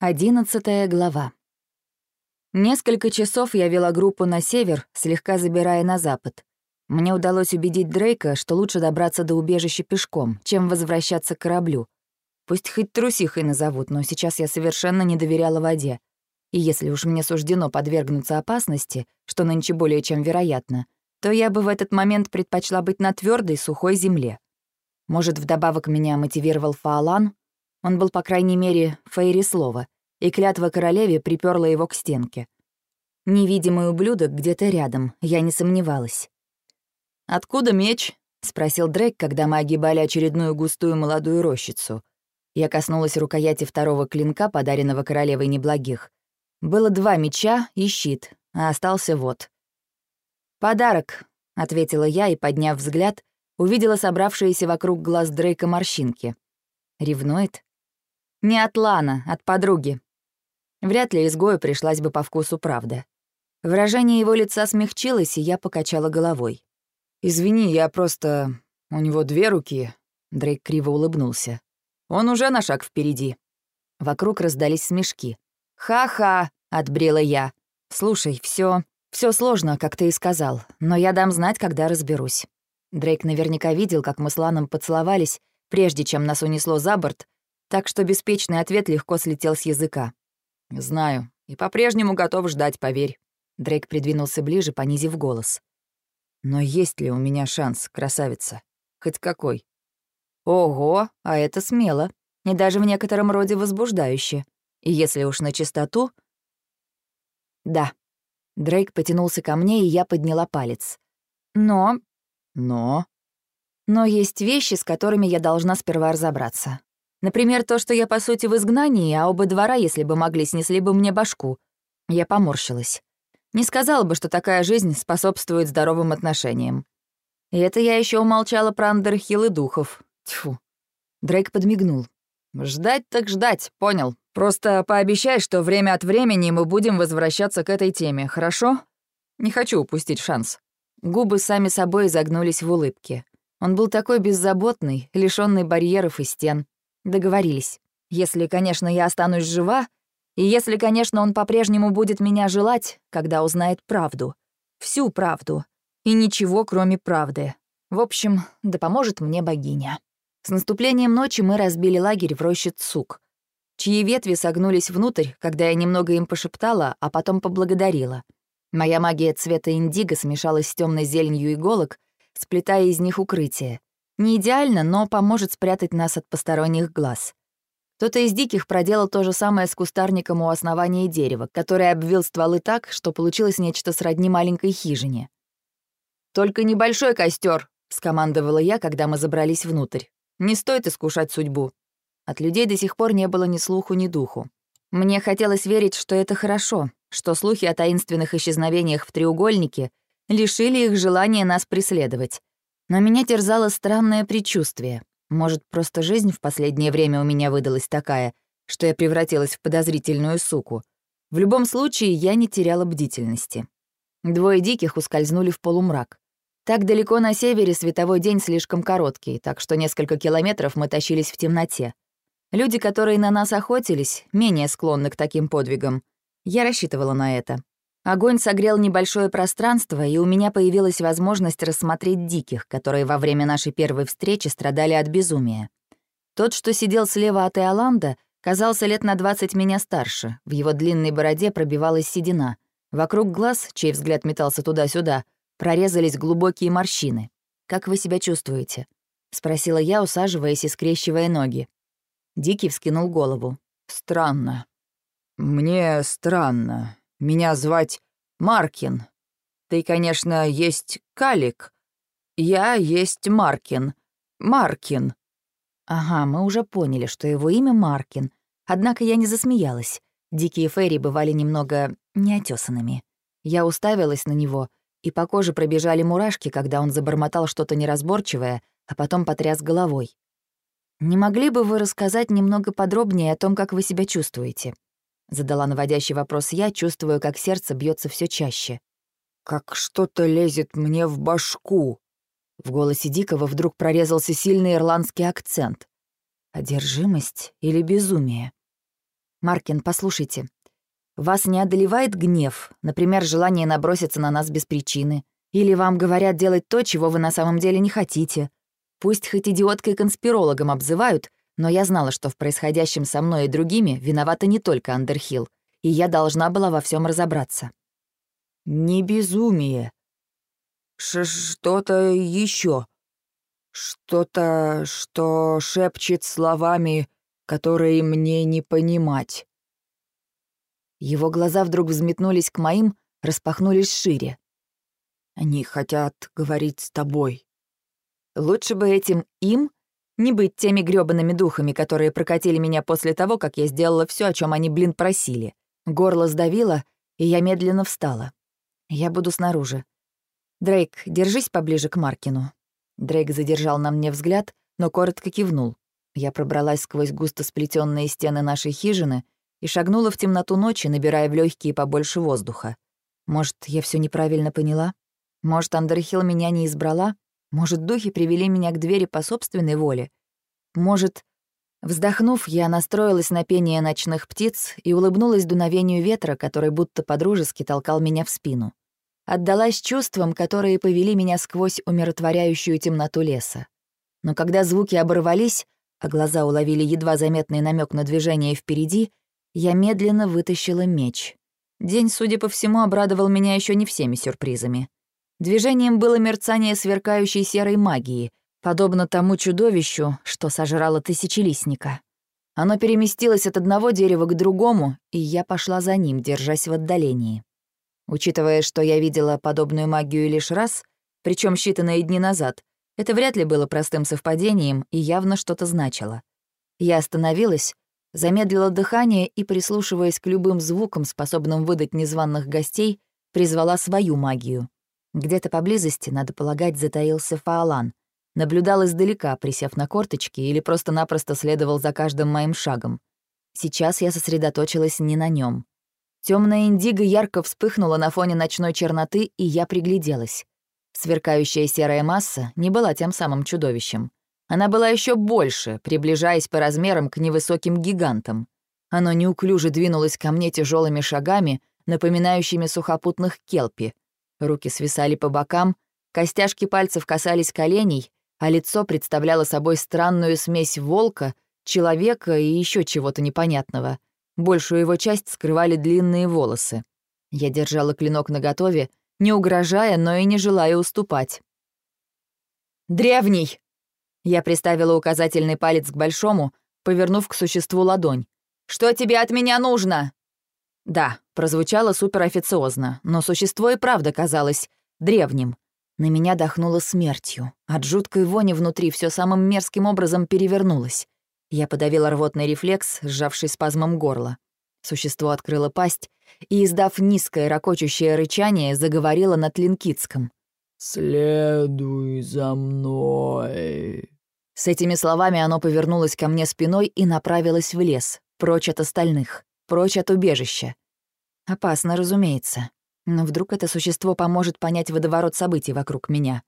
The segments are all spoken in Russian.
Одиннадцатая глава. Несколько часов я вела группу на север, слегка забирая на запад. Мне удалось убедить Дрейка, что лучше добраться до убежища пешком, чем возвращаться к кораблю. Пусть хоть трусихой назовут, но сейчас я совершенно не доверяла воде. И если уж мне суждено подвергнуться опасности, что нынче более чем вероятно, то я бы в этот момент предпочла быть на твердой сухой земле. Может, вдобавок меня мотивировал Фаолан, он был, по крайней мере, Фейри слова, и клятва королеве приперла его к стенке. Невидимый ублюдок где-то рядом, я не сомневалась. «Откуда меч?» — спросил Дрейк, когда мы огибали очередную густую молодую рощицу. Я коснулась рукояти второго клинка, подаренного королевой неблагих. Было два меча и щит, а остался вот. «Подарок», — ответила я и, подняв взгляд, увидела собравшиеся вокруг глаз Дрейка морщинки. Ревнует? Не от Лана, от подруги. Вряд ли изгою пришлась бы по вкусу правда. Выражение его лица смягчилось, и я покачала головой. «Извини, я просто... У него две руки...» Дрейк криво улыбнулся. «Он уже на шаг впереди». Вокруг раздались смешки. «Ха-ха!» — отбрела я. «Слушай, все, все сложно, как ты и сказал, но я дам знать, когда разберусь». Дрейк наверняка видел, как мы с Ланом поцеловались, прежде чем нас унесло за борт, так что беспечный ответ легко слетел с языка. «Знаю, и по-прежнему готов ждать, поверь». Дрейк придвинулся ближе, понизив голос. «Но есть ли у меня шанс, красавица? Хоть какой?» «Ого, а это смело, и даже в некотором роде возбуждающе. И если уж на чистоту...» «Да». Дрейк потянулся ко мне, и я подняла палец. «Но...» «Но...» «Но есть вещи, с которыми я должна сперва разобраться. Например, то, что я, по сути, в изгнании, а оба двора, если бы могли, снесли бы мне башку. Я поморщилась. Не сказала бы, что такая жизнь способствует здоровым отношениям. И это я еще умолчала про Андерхилл и духов. Тьфу. Дрейк подмигнул. «Ждать так ждать, понял. Просто пообещай, что время от времени мы будем возвращаться к этой теме, хорошо? Не хочу упустить шанс». Губы сами собой загнулись в улыбке. Он был такой беззаботный, лишённый барьеров и стен. Договорились. Если, конечно, я останусь жива, и если, конечно, он по-прежнему будет меня желать, когда узнает правду. Всю правду. И ничего, кроме правды. В общем, да поможет мне богиня. С наступлением ночи мы разбили лагерь в роще Цук, чьи ветви согнулись внутрь, когда я немного им пошептала, а потом поблагодарила. Моя магия цвета индиго смешалась с темной зеленью иголок, сплетая из них укрытие. Не идеально, но поможет спрятать нас от посторонних глаз. Кто-то из диких проделал то же самое с кустарником у основания дерева, который обвил стволы так, что получилось нечто сродни маленькой хижине. «Только небольшой костер, скомандовала я, когда мы забрались внутрь. «Не стоит искушать судьбу». От людей до сих пор не было ни слуху, ни духу. Мне хотелось верить, что это хорошо, что слухи о таинственных исчезновениях в треугольнике лишили их желания нас преследовать. Но меня терзало странное предчувствие. Может, просто жизнь в последнее время у меня выдалась такая, что я превратилась в подозрительную суку. В любом случае, я не теряла бдительности. Двое диких ускользнули в полумрак. Так далеко на севере световой день слишком короткий, так что несколько километров мы тащились в темноте. Люди, которые на нас охотились, менее склонны к таким подвигам. Я рассчитывала на это. Огонь согрел небольшое пространство, и у меня появилась возможность рассмотреть диких, которые во время нашей первой встречи страдали от безумия. Тот, что сидел слева от Иоланда, казался лет на 20 меня старше, в его длинной бороде пробивалась седина. Вокруг глаз, чей взгляд метался туда-сюда, прорезались глубокие морщины. «Как вы себя чувствуете?» — спросила я, усаживаясь и скрещивая ноги. Дикий вскинул голову. «Странно. Мне странно. Меня звать Маркин. Ты, конечно, есть Калик. Я есть Маркин. Маркин». Ага, мы уже поняли, что его имя Маркин. Однако я не засмеялась. Дикие фейри бывали немного неотесанными. Я уставилась на него, и по коже пробежали мурашки, когда он забормотал что-то неразборчивое, а потом потряс головой. «Не могли бы вы рассказать немного подробнее о том, как вы себя чувствуете?» Задала наводящий вопрос я, чувствую, как сердце бьется все чаще. «Как что-то лезет мне в башку!» В голосе Дикого вдруг прорезался сильный ирландский акцент. Одержимость или безумие? Маркин, послушайте. Вас не одолевает гнев, например, желание наброситься на нас без причины? Или вам говорят делать то, чего вы на самом деле не хотите? Пусть хоть идиоткой конспирологом обзывают, но я знала, что в происходящем со мной и другими виновата не только Андерхилл, и я должна была во всем разобраться. Не безумие. Что-то еще. Что-то, что шепчет словами, которые мне не понимать. Его глаза вдруг взметнулись к моим, распахнулись шире. Они хотят говорить с тобой. Лучше бы этим им не быть теми грёбаными духами, которые прокатили меня после того, как я сделала все, о чем они, блин, просили. Горло сдавило, и я медленно встала. Я буду снаружи. Дрейк, держись поближе к Маркину. Дрейк задержал на мне взгляд, но коротко кивнул. Я пробралась сквозь густо сплетенные стены нашей хижины и шагнула в темноту ночи, набирая в легкие побольше воздуха. Может, я все неправильно поняла? Может, Андерхилл меня не избрала? Может, духи привели меня к двери по собственной воле? Может... Вздохнув, я настроилась на пение ночных птиц и улыбнулась дуновению ветра, который будто подружески толкал меня в спину. Отдалась чувствам, которые повели меня сквозь умиротворяющую темноту леса. Но когда звуки оборвались, а глаза уловили едва заметный намек на движение впереди, я медленно вытащила меч. День, судя по всему, обрадовал меня еще не всеми сюрпризами. Движением было мерцание сверкающей серой магии, подобно тому чудовищу, что сожрало тысячелистника. Оно переместилось от одного дерева к другому, и я пошла за ним, держась в отдалении. Учитывая, что я видела подобную магию лишь раз, причем считанные дни назад, это вряд ли было простым совпадением и явно что-то значило. Я остановилась, замедлила дыхание и, прислушиваясь к любым звукам, способным выдать незваных гостей, призвала свою магию. Где-то поблизости, надо полагать, затаился Фаолан. Наблюдал издалека, присев на корточки, или просто-напросто следовал за каждым моим шагом. Сейчас я сосредоточилась не на нем. Темная индиго ярко вспыхнула на фоне ночной черноты, и я пригляделась. Сверкающая серая масса не была тем самым чудовищем. Она была еще больше, приближаясь по размерам к невысоким гигантам. Оно неуклюже двинулось ко мне тяжелыми шагами, напоминающими сухопутных келпи, Руки свисали по бокам, костяшки пальцев касались коленей, а лицо представляло собой странную смесь волка, человека и еще чего-то непонятного. Большую его часть скрывали длинные волосы. Я держала клинок наготове, не угрожая, но и не желая уступать. «Древний!» Я приставила указательный палец к большому, повернув к существу ладонь. «Что тебе от меня нужно?» Да, прозвучало суперофициозно, но существо и правда казалось древним. На меня дохнуло смертью. От жуткой вони внутри все самым мерзким образом перевернулось. Я подавила рвотный рефлекс, сжавший спазмом горла. Существо открыло пасть и, издав низкое ракочущее рычание, заговорило на тлинкитском. «Следуй за мной». С этими словами оно повернулось ко мне спиной и направилось в лес, прочь от остальных прочь от убежища. Опасно, разумеется. Но вдруг это существо поможет понять водоворот событий вокруг меня.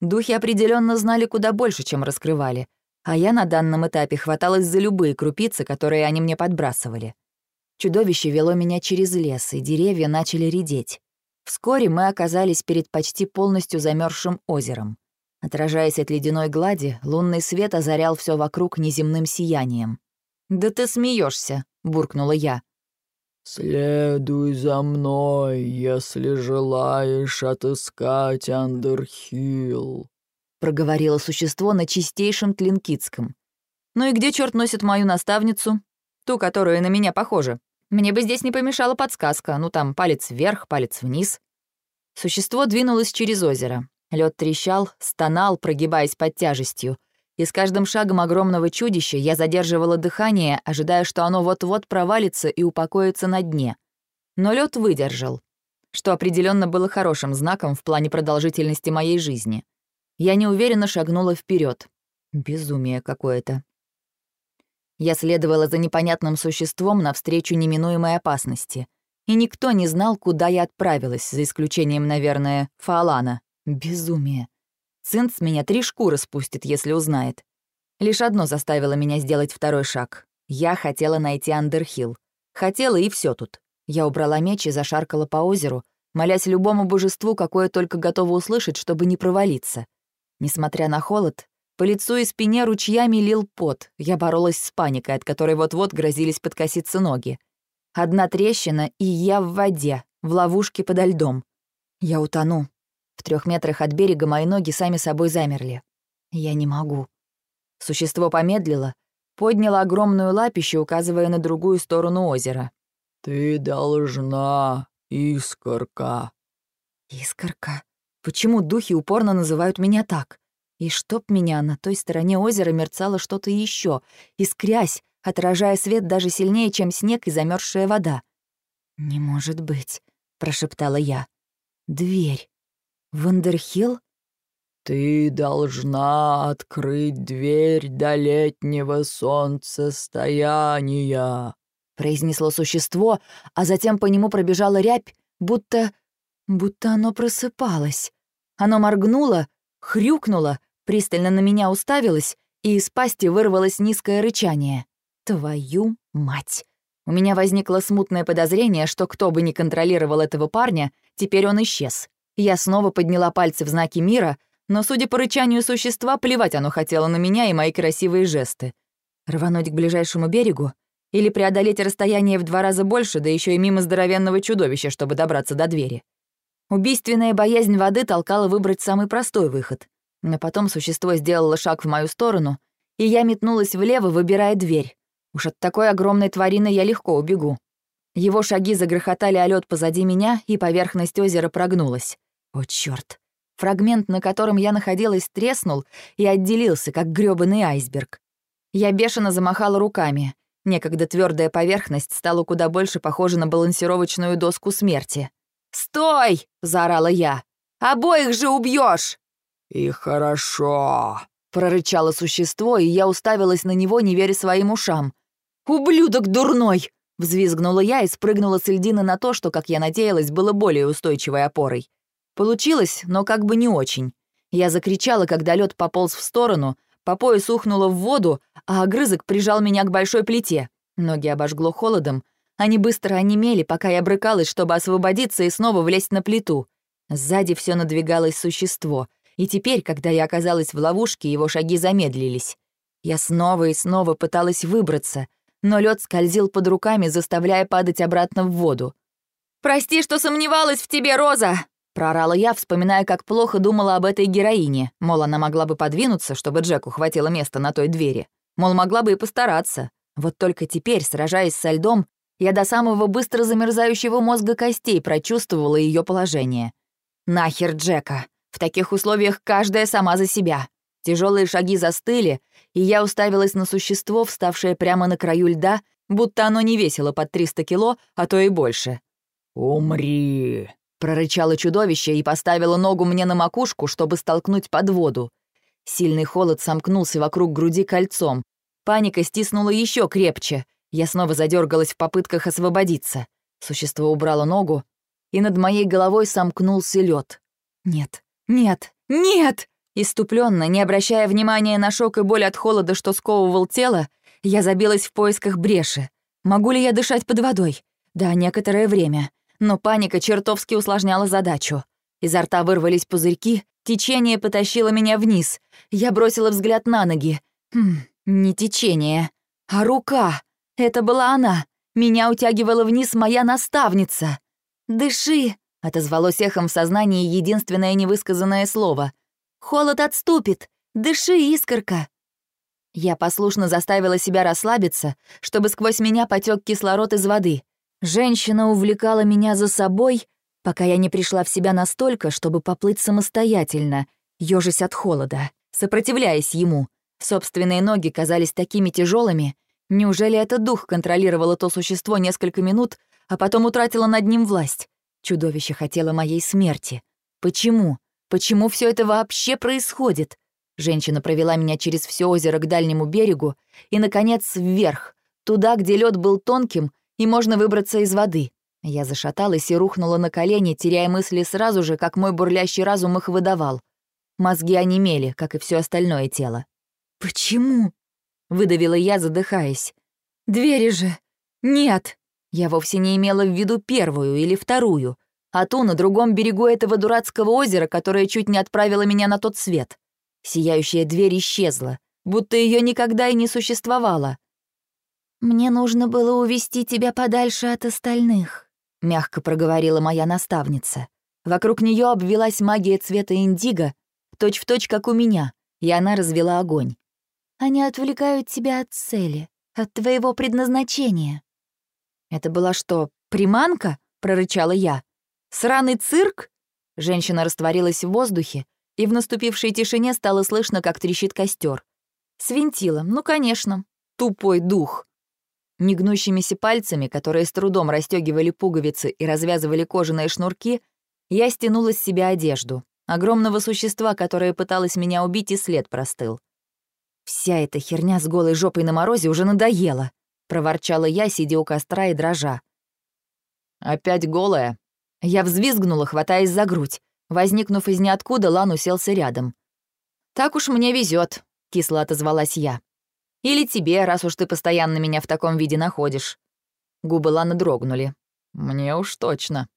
Духи определенно знали куда больше, чем раскрывали, а я на данном этапе хваталась за любые крупицы, которые они мне подбрасывали. Чудовище вело меня через лес, и деревья начали редеть. Вскоре мы оказались перед почти полностью замерзшим озером. Отражаясь от ледяной глади, лунный свет озарял все вокруг неземным сиянием. «Да ты смеешься, буркнула я. «Следуй за мной, если желаешь отыскать Андерхилл», — проговорило существо на чистейшем тлинкитском. «Ну и где черт носит мою наставницу? Ту, которая на меня похожа. Мне бы здесь не помешала подсказка, ну там палец вверх, палец вниз». Существо двинулось через озеро. Лед трещал, стонал, прогибаясь под тяжестью — и с каждым шагом огромного чудища я задерживала дыхание, ожидая, что оно вот-вот провалится и упокоится на дне. Но лед выдержал, что определенно было хорошим знаком в плане продолжительности моей жизни. Я неуверенно шагнула вперед. Безумие какое-то. Я следовала за непонятным существом навстречу неминуемой опасности. И никто не знал, куда я отправилась, за исключением, наверное, Фаолана. Безумие. Цинц меня три шкуры спустит, если узнает. Лишь одно заставило меня сделать второй шаг. Я хотела найти Андерхилл. Хотела, и все тут. Я убрала меч и зашаркала по озеру, молясь любому божеству, какое только готово услышать, чтобы не провалиться. Несмотря на холод, по лицу и спине ручьями лил пот. Я боролась с паникой, от которой вот-вот грозились подкоситься ноги. Одна трещина, и я в воде, в ловушке подо льдом. Я утону. В трех метрах от берега мои ноги сами собой замерли. Я не могу. Существо помедлило, подняло огромную лапищу, указывая на другую сторону озера. «Ты должна, искорка». «Искорка? Почему духи упорно называют меня так? И чтоб меня на той стороне озера мерцало что-то еще, искрясь, отражая свет даже сильнее, чем снег и замерзшая вода. «Не может быть», — прошептала я. «Дверь. Вандерхилл?» «Ты должна открыть дверь до летнего солнцестояния», — произнесло существо, а затем по нему пробежала рябь, будто... будто оно просыпалось. Оно моргнуло, хрюкнуло, пристально на меня уставилось, и из пасти вырвалось низкое рычание. «Твою мать!» У меня возникло смутное подозрение, что кто бы ни контролировал этого парня, теперь он исчез. Я снова подняла пальцы в знаки мира — но, судя по рычанию существа, плевать оно хотело на меня и мои красивые жесты. Рвануть к ближайшему берегу или преодолеть расстояние в два раза больше, да еще и мимо здоровенного чудовища, чтобы добраться до двери. Убийственная боязнь воды толкала выбрать самый простой выход. Но потом существо сделало шаг в мою сторону, и я метнулась влево, выбирая дверь. Уж от такой огромной тварины я легко убегу. Его шаги загрохотали о лед позади меня, и поверхность озера прогнулась. О, черт! Фрагмент, на котором я находилась, треснул и отделился, как грёбаный айсберг. Я бешено замахала руками. Некогда твердая поверхность стала куда больше похожа на балансировочную доску смерти. «Стой!» — заорала я. «Обоих же убьешь! «И хорошо!» — прорычало существо, и я уставилась на него, не веря своим ушам. «Ублюдок дурной!» — взвизгнула я и спрыгнула с льдины на то, что, как я надеялась, было более устойчивой опорой. Получилось, но как бы не очень. Я закричала, когда лед пополз в сторону, по пояс ухнула в воду, а огрызок прижал меня к большой плите. Ноги обожгло холодом. Они быстро онемели, пока я брыкалась, чтобы освободиться и снова влезть на плиту. Сзади все надвигалось существо, и теперь, когда я оказалась в ловушке, его шаги замедлились. Я снова и снова пыталась выбраться, но лед скользил под руками, заставляя падать обратно в воду. «Прости, что сомневалась в тебе, Роза!» Прорала я, вспоминая, как плохо думала об этой героине. Мол, она могла бы подвинуться, чтобы Джеку хватило места на той двери. Мол, могла бы и постараться. Вот только теперь, сражаясь со льдом, я до самого быстро замерзающего мозга костей прочувствовала ее положение. Нахер Джека. В таких условиях каждая сама за себя. Тяжелые шаги застыли, и я уставилась на существо, вставшее прямо на краю льда, будто оно не весило под 300 кило, а то и больше. «Умри!» Прорычало чудовище и поставило ногу мне на макушку, чтобы столкнуть под воду. Сильный холод сомкнулся вокруг груди кольцом. Паника стиснула еще крепче. Я снова задергалась в попытках освободиться. Существо убрало ногу, и над моей головой сомкнулся лед. Нет, нет, нет! Иступленно, не обращая внимания на шок и боль от холода, что сковывал тело, я забилась в поисках бреши. Могу ли я дышать под водой? Да, некоторое время но паника чертовски усложняла задачу. Изо рта вырвались пузырьки, течение потащило меня вниз. Я бросила взгляд на ноги. Хм, не течение, а рука. Это была она. Меня утягивала вниз моя наставница. «Дыши!» — отозвалось эхом в сознании единственное невысказанное слово. «Холод отступит! Дыши, искорка!» Я послушно заставила себя расслабиться, чтобы сквозь меня потек кислород из воды. Женщина увлекала меня за собой, пока я не пришла в себя настолько, чтобы поплыть самостоятельно, ёжась от холода, сопротивляясь ему. Собственные ноги казались такими тяжелыми. Неужели этот дух контролировало то существо несколько минут, а потом утратило над ним власть? Чудовище хотело моей смерти. Почему? Почему все это вообще происходит? Женщина провела меня через все озеро к дальнему берегу и, наконец, вверх, туда, где лед был тонким и можно выбраться из воды. Я зашаталась и рухнула на колени, теряя мысли сразу же, как мой бурлящий разум их выдавал. Мозги онемели, как и все остальное тело. «Почему?» — выдавила я, задыхаясь. «Двери же! Нет!» Я вовсе не имела в виду первую или вторую, а ту на другом берегу этого дурацкого озера, которое чуть не отправило меня на тот свет. Сияющая дверь исчезла, будто ее никогда и не существовало. «Мне нужно было увести тебя подальше от остальных», — мягко проговорила моя наставница. Вокруг нее обвелась магия цвета индиго, точь-в-точь, как у меня, и она развела огонь. «Они отвлекают тебя от цели, от твоего предназначения». «Это была что, приманка?» — прорычала я. «Сраный цирк?» Женщина растворилась в воздухе, и в наступившей тишине стало слышно, как трещит костер. Свинтила, ну, конечно, тупой дух. Негнущимися пальцами, которые с трудом расстегивали пуговицы и развязывали кожаные шнурки, я стянула с себя одежду. Огромного существа, которое пыталось меня убить, и след простыл. «Вся эта херня с голой жопой на морозе уже надоела», — проворчала я, сидя у костра и дрожа. «Опять голая?» Я взвизгнула, хватаясь за грудь. Возникнув из ниоткуда, Лан уселся рядом. «Так уж мне везет, кисло отозвалась я. «Или тебе, раз уж ты постоянно меня в таком виде находишь». Губы Ланы дрогнули. «Мне уж точно»,